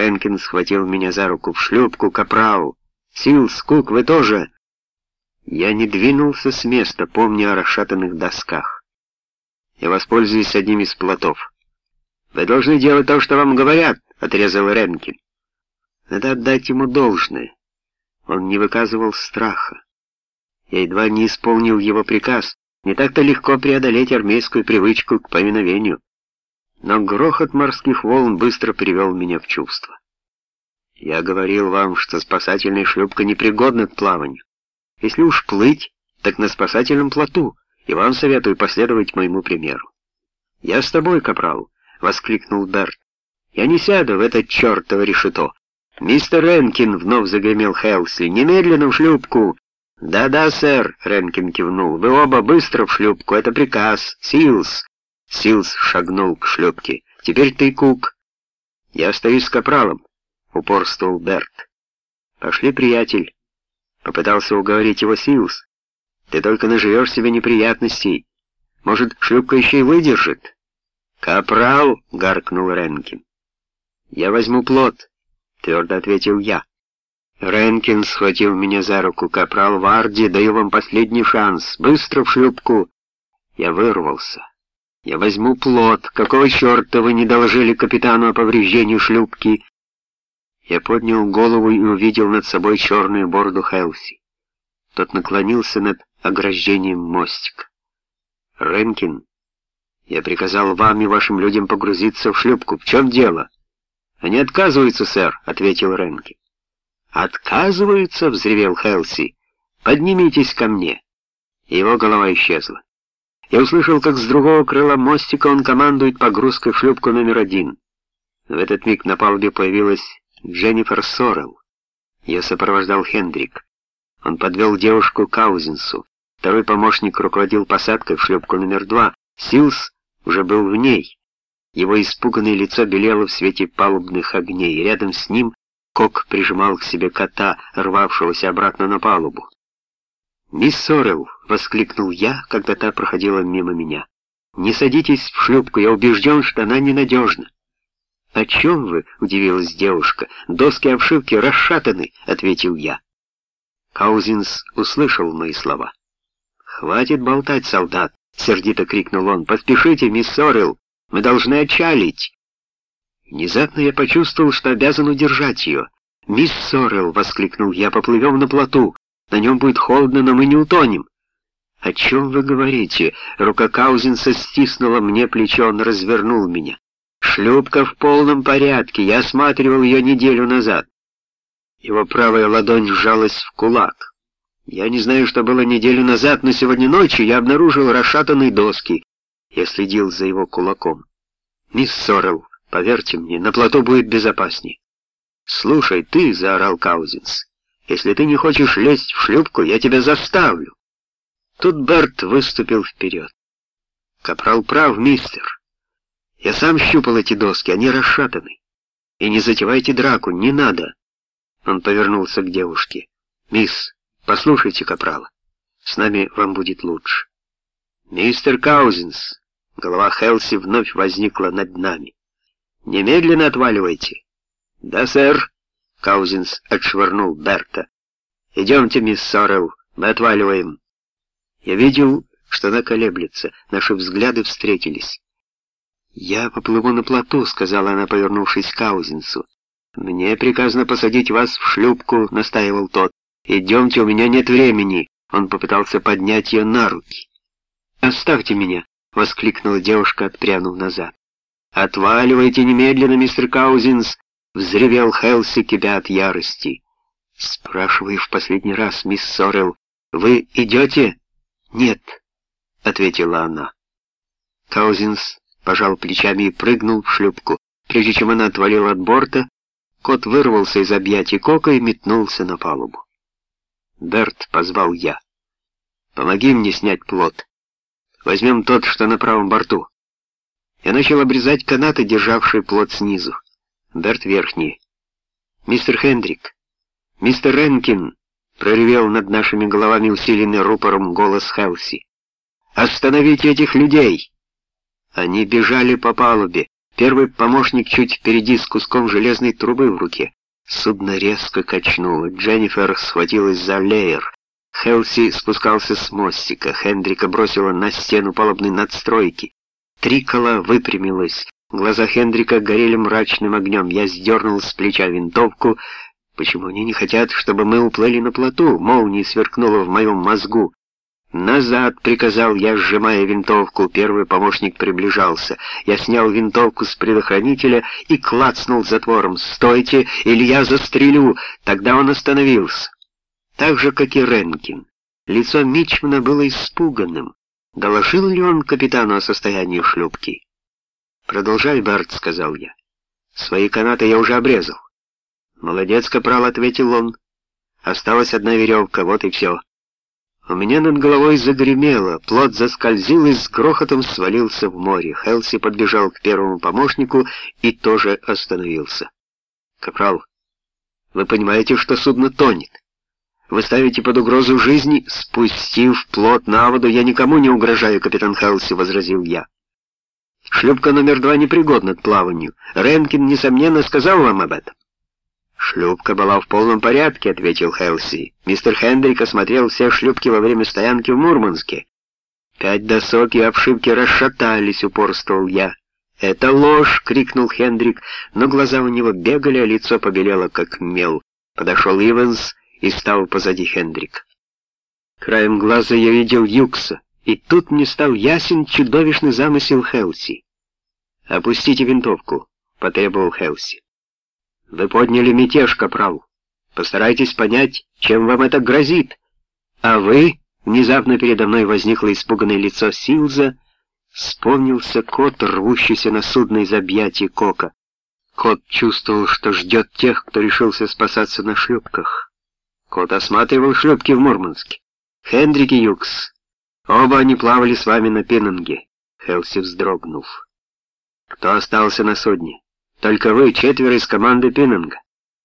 Ренкин схватил меня за руку в шлюпку, капрал. Силс, Кук, вы тоже? Я не двинулся с места, помня о расшатанных досках. Я воспользуюсь одним из плотов. «Вы должны делать то, что вам говорят», — отрезал Ренкин. Надо отдать ему должное. Он не выказывал страха. Я едва не исполнил его приказ. Не так-то легко преодолеть армейскую привычку к повиновению. Но грохот морских волн быстро привел меня в чувство. Я говорил вам, что спасательная шлюпка непригодна к плаванию. Если уж плыть, так на спасательном плоту, и вам советую последовать моему примеру. «Я с тобой, капрал!» — воскликнул Берт. «Я не сяду в это чертово решето!» «Мистер Ренкин!» — вновь загремел Хелси. «Немедленно в шлюпку!» «Да-да, сэр!» — Ренкин кивнул. «Вы оба быстро в шлюпку, это приказ! Силс!» Силс шагнул к шлюпке. «Теперь ты, Кук!» «Я остаюсь с капралом!» — упорствовал Берт. «Пошли, приятель!» — попытался уговорить его Силс. «Ты только наживешь себе неприятностей. Может, шлюпка еще и выдержит?» «Капрал!» — гаркнул Ренкин. «Я возьму плод», — твердо ответил я. Ренкин схватил меня за руку. «Капрал Варди, даю вам последний шанс. Быстро в шлюпку!» Я вырвался. «Я возьму плод. Какого черта вы не доложили капитану о повреждении шлюпки?» Я поднял голову и увидел над собой черную бороду Хелси. Тот наклонился над ограждением мостика. «Ренкин, я приказал вам и вашим людям погрузиться в шлюпку. В чем дело?» «Они отказываются, сэр», — ответил Ренки. «Отказываются?» — взревел Хелси. «Поднимитесь ко мне». Его голова исчезла. Я услышал, как с другого крыла мостика он командует погрузкой в шлюпку номер один. В этот миг на палубе появилась Дженнифер Сорел. Ее сопровождал Хендрик. Он подвел девушку к Аузенсу. Второй помощник руководил посадкой в шлюпку номер два. Силс уже был в ней. Его испуганное лицо белело в свете палубных огней. Рядом с ним Кок прижимал к себе кота, рвавшегося обратно на палубу. «Мисс Сорел!» — воскликнул я, когда та проходила мимо меня. «Не садитесь в шлюпку, я убежден, что она ненадежна». «О чем вы?» — удивилась девушка. «Доски обшивки расшатаны», — ответил я. Каузинс услышал мои слова. «Хватит болтать, солдат!» — сердито крикнул он. «Поспешите, мисс Сорел! Мы должны отчалить!» Внезапно я почувствовал, что обязан удержать ее. «Мисс Сорел!» — воскликнул я. «Поплывем на плоту. На нем будет холодно, но мы не утонем». «О чем вы говорите?» Рука Каузенса стиснула мне плечо, он развернул меня. «Шлюпка в полном порядке. Я осматривал ее неделю назад». Его правая ладонь сжалась в кулак. Я не знаю, что было неделю назад, но сегодня ночью я обнаружил расшатанные доски. Я следил за его кулаком. «Мисс Сорел, поверьте мне, на плоту будет безопаснее». «Слушай, ты!» — заорал Каузенс. «Если ты не хочешь лезть в шлюпку, я тебя заставлю». Тут Берт выступил вперед. «Капрал прав, мистер. Я сам щупал эти доски, они расшатаны. И не затевайте драку, не надо». Он повернулся к девушке. «Мисс, послушайте Капрала. С нами вам будет лучше». «Мистер Каузенс, Голова Хелси вновь возникла над нами. «Немедленно отваливайте!» «Да, сэр!» — Каузенс отшвырнул Берта. «Идемте, мисс Сорел, мы отваливаем». Я видел, что она колеблется, наши взгляды встретились. «Я поплыву на плоту», — сказала она, повернувшись к Каузенсу. «Мне приказано посадить вас в шлюпку», — настаивал тот. «Идемте, у меня нет времени». Он попытался поднять ее на руки. «Оставьте меня», — воскликнула девушка, отпрянув назад. «Отваливайте немедленно, мистер Каузинс!» — взревел Хелси, кипя от ярости. «Спрашиваю в последний раз, мисс Сорел, вы идете?» «Нет», — ответила она. Каузинс пожал плечами и прыгнул в шлюпку. Прежде чем она отвалила от борта, кот вырвался из объятий Кока и метнулся на палубу. «Берт», — позвал я, — «помоги мне снять плот». Возьмем тот, что на правом борту. Я начал обрезать канаты, державшие плот снизу. Берт верхний. Мистер Хендрик, мистер Ренкин, проревел над нашими головами усиленный рупором голос Хелси. Остановите этих людей! Они бежали по палубе. Первый помощник чуть впереди с куском железной трубы в руке. Судно резко качнуло. Дженнифер схватилась за леер. Хелси спускался с мостика. Хендрика бросила на стену палубной надстройки. Трикола выпрямилась. Глаза Хендрика горели мрачным огнем. Я сдернул с плеча винтовку. Почему они не хотят, чтобы мы уплыли на плоту? Молния сверкнула в моем мозгу. «Назад!» — приказал я, сжимая винтовку. Первый помощник приближался. Я снял винтовку с предохранителя и клацнул затвором. «Стойте, или я застрелю!» Тогда он остановился. Так же, как и Ренкин. Лицо Мичмана было испуганным. Доложил ли он капитану о состоянии шлюпки? «Продолжай, Барт», — сказал я. «Свои канаты я уже обрезал». «Молодец, капрал», — ответил он. «Осталась одна веревка, вот и все». У меня над головой загремело, плот заскользил и с грохотом свалился в море. Хелси подбежал к первому помощнику и тоже остановился. «Капрал, вы понимаете, что судно тонет? Вы ставите под угрозу жизни, спустив плот на воду. Я никому не угрожаю, капитан Хелси», — возразил я. «Шлюпка номер два непригодна к плаванию. Ренкин, несомненно, сказал вам об этом». «Шлюпка была в полном порядке», — ответил Хелси. «Мистер Хендрик осмотрел все шлюпки во время стоянки в Мурманске. Пять досок и обшивки расшатались», — упорствовал я. «Это ложь!» — крикнул Хендрик, но глаза у него бегали, а лицо побелело, как мел. Подошел Иванс и стал позади Хендрик. Краем глаза я видел Юкса, и тут мне стал ясен чудовищный замысел Хелси. «Опустите винтовку», — потребовал Хелси. Вы подняли мятеж, капрал. Постарайтесь понять, чем вам это грозит. А вы, внезапно передо мной возникло испуганное лицо Силза, вспомнился кот, рвущийся на судно из объятий Кока. Кот чувствовал, что ждет тех, кто решился спасаться на шлюпках. Кот осматривал шлюпки в Мурманске. Хендрик и Юкс. Оба они плавали с вами на Пиннанге. Хелси вздрогнув. Кто остался на судне? Только вы, четверо из команды Пиннинга.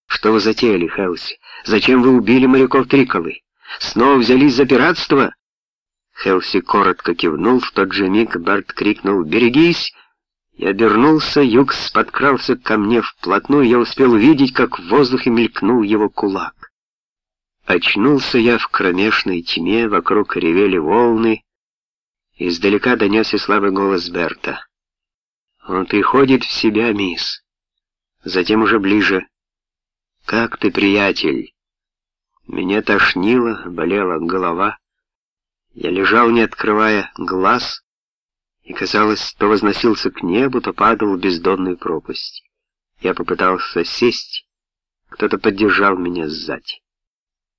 Что вы затеяли, Хелси? Зачем вы убили моряков Триколы? Снова взялись за пиратство?» Хелси коротко кивнул, в тот же миг Барт крикнул «Берегись!» Я обернулся, Юкс подкрался ко мне вплотную, я успел увидеть, как в воздухе мелькнул его кулак. Очнулся я в кромешной тьме, вокруг ревели волны, издалека донесся слабый голос Берта. «Он приходит в себя, мисс» затем уже ближе. «Как ты, приятель?» Меня тошнило, болела голова. Я лежал, не открывая глаз, и, казалось, то возносился к небу, то падал в бездонную пропасть. Я попытался сесть, кто-то поддержал меня сзади.